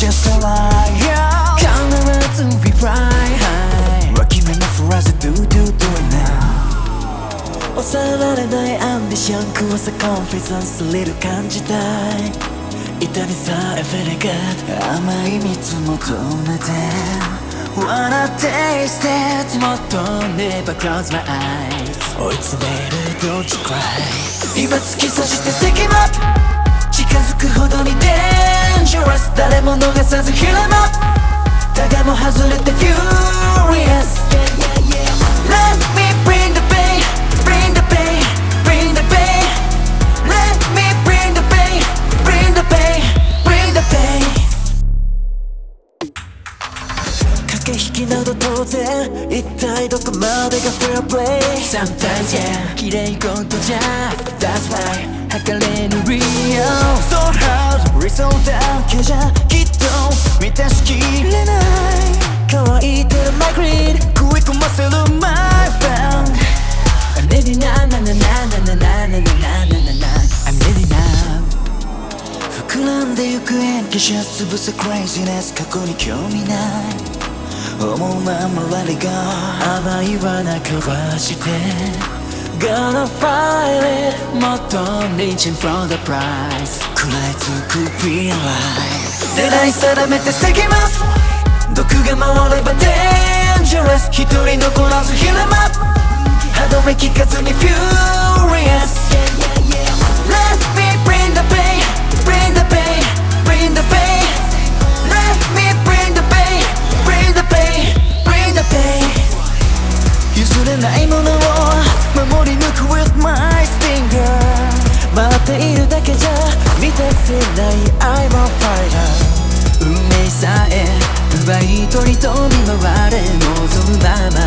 just a liar 必ず be right. 脇目の振らず do do do it now 抑えられないアンビション食わせコンフィデンスリル感じたい痛みさえフェレガ甘い蜜求めて Wanna taste it もっと never close my eyes 追い詰めるどっちかい今突き刺して stick it up 誰も逃さず Heal him up タガも外れて Furious Let me bring the pain Bring the pain Bring the pain Let me bring the pain Bring the pain Bring the pain 駆け引きなど当然一体どこまでが fair play Sometimes yeah 綺麗事じゃ That's why 測れぬ real So hard 想だけじゃきっと満たしきれない乾いてる my greed 食い込ませる my fan I'm ready now na na na na na na na na na na na I'm ready now 膨らんでゆく演技者潰す craziness 過去に興味ない思うまま let it go 甘い罠交わして Gonna fight it もっと reaching for the prize 食らいつく real life 狙い定めて stick him up 毒が回れば dangerous 一人残らず heal him up 歯止め聞かずに furious っているだけじゃ満たせない I'm a fighter 運命さえ奪い取り飛び回れ望むまま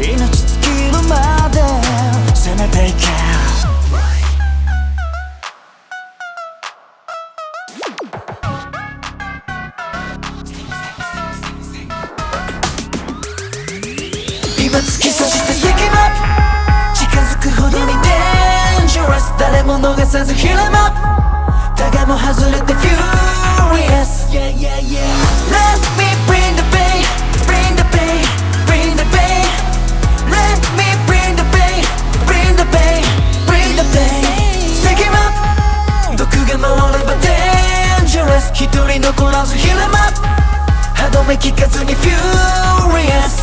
命尽きるまで攻めていけ。今突き刺して Stick him up 近づくほどに serious 誰も逃さず Heal him up. だがも外れて Furious. Yeah, yeah, yeah. Let me bring the pain Bring the pain Bring the pain. Let me bring the pain Bring the pain Bring the pain. Stick him up. 毒が回れば Dangerous. 一人残らず Heal him up. 歯止め聞かずに Furious.